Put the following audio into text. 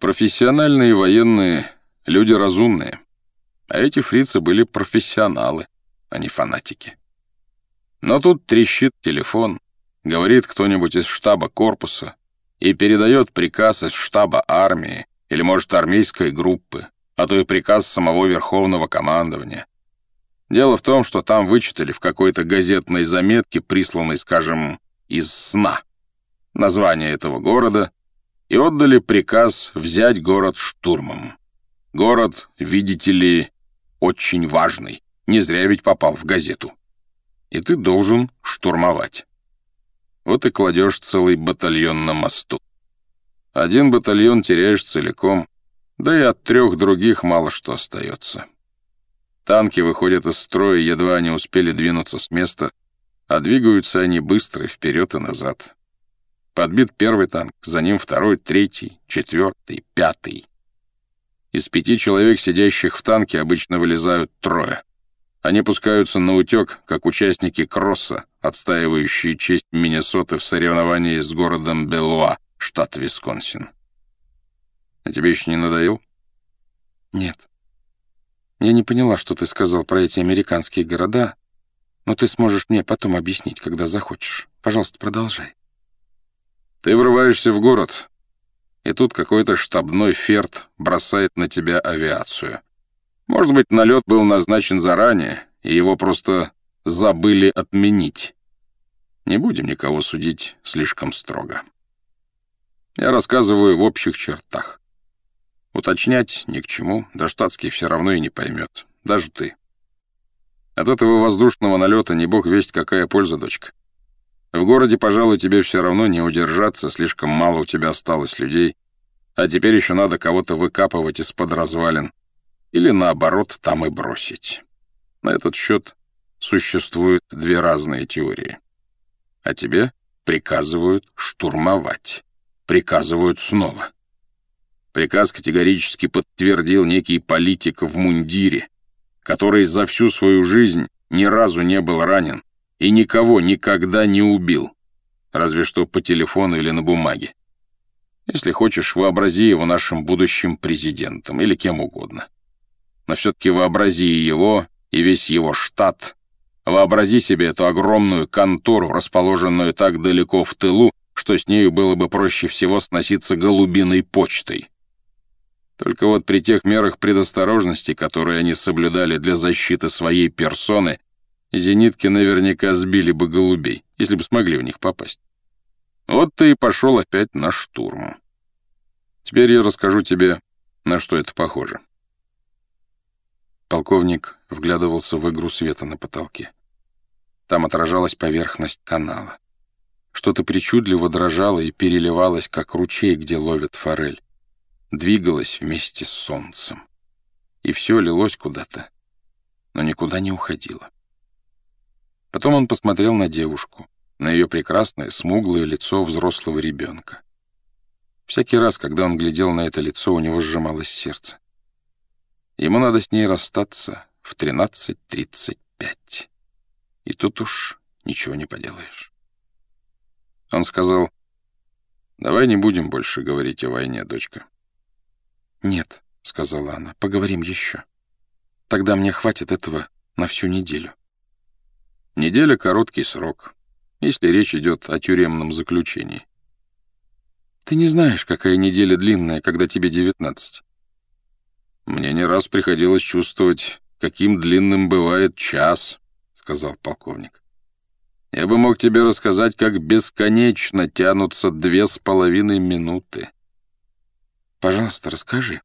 Профессиональные военные — люди разумные. А эти фрицы были профессионалы, а не фанатики. Но тут трещит телефон, говорит кто-нибудь из штаба корпуса и передает приказ из штаба армии или, может, армейской группы, а то и приказ самого Верховного командования. Дело в том, что там вычитали в какой-то газетной заметке, присланной, скажем, из сна, название этого города и отдали приказ взять город штурмом. Город, видите ли, очень важный. Не зря ведь попал в газету. И ты должен штурмовать. Вот и кладешь целый батальон на мосту. Один батальон теряешь целиком, да и от трех других мало что остается. Танки выходят из строя, едва они успели двинуться с места, а двигаются они быстро вперед и назад. Подбит первый танк, за ним второй, третий, четвертый, пятый. Из пяти человек, сидящих в танке, обычно вылезают трое. Они пускаются на утек, как участники кросса, отстаивающие честь Миннесоты в соревновании с городом Белуа, штат Висконсин. А тебе еще не надоел? Нет. Я не поняла, что ты сказал про эти американские города, но ты сможешь мне потом объяснить, когда захочешь. Пожалуйста, продолжай. Ты врываешься в город, и тут какой-то штабной ферт бросает на тебя авиацию. Может быть, налет был назначен заранее, и его просто забыли отменить. Не будем никого судить слишком строго. Я рассказываю в общих чертах. Уточнять ни к чему, да штатский все равно и не поймет. Даже ты. От этого воздушного налета не бог весть, какая польза, дочка. В городе, пожалуй, тебе все равно не удержаться, слишком мало у тебя осталось людей, а теперь еще надо кого-то выкапывать из-под развалин. Или, наоборот, там и бросить. На этот счет существуют две разные теории. А тебе приказывают штурмовать. Приказывают снова. Приказ категорически подтвердил некий политик в мундире, который за всю свою жизнь ни разу не был ранен, и никого никогда не убил, разве что по телефону или на бумаге. Если хочешь, вообрази его нашим будущим президентом или кем угодно. Но все-таки вообрази его и весь его штат. Вообрази себе эту огромную контору, расположенную так далеко в тылу, что с нею было бы проще всего сноситься голубиной почтой. Только вот при тех мерах предосторожности, которые они соблюдали для защиты своей персоны, Зенитки наверняка сбили бы голубей, если бы смогли в них попасть. Вот ты и пошел опять на штурм. Теперь я расскажу тебе, на что это похоже. Полковник вглядывался в игру света на потолке. Там отражалась поверхность канала. Что-то причудливо дрожало и переливалось, как ручей, где ловят форель. Двигалось вместе с солнцем. И все лилось куда-то, но никуда не уходило. Потом он посмотрел на девушку, на ее прекрасное, смуглое лицо взрослого ребенка. Всякий раз, когда он глядел на это лицо, у него сжималось сердце. Ему надо с ней расстаться в 13.35. И тут уж ничего не поделаешь. Он сказал, «Давай не будем больше говорить о войне, дочка». «Нет», — сказала она, — «поговорим еще. Тогда мне хватит этого на всю неделю». Неделя — короткий срок, если речь идет о тюремном заключении. Ты не знаешь, какая неделя длинная, когда тебе девятнадцать. Мне не раз приходилось чувствовать, каким длинным бывает час, — сказал полковник. Я бы мог тебе рассказать, как бесконечно тянутся две с половиной минуты. Пожалуйста, расскажи.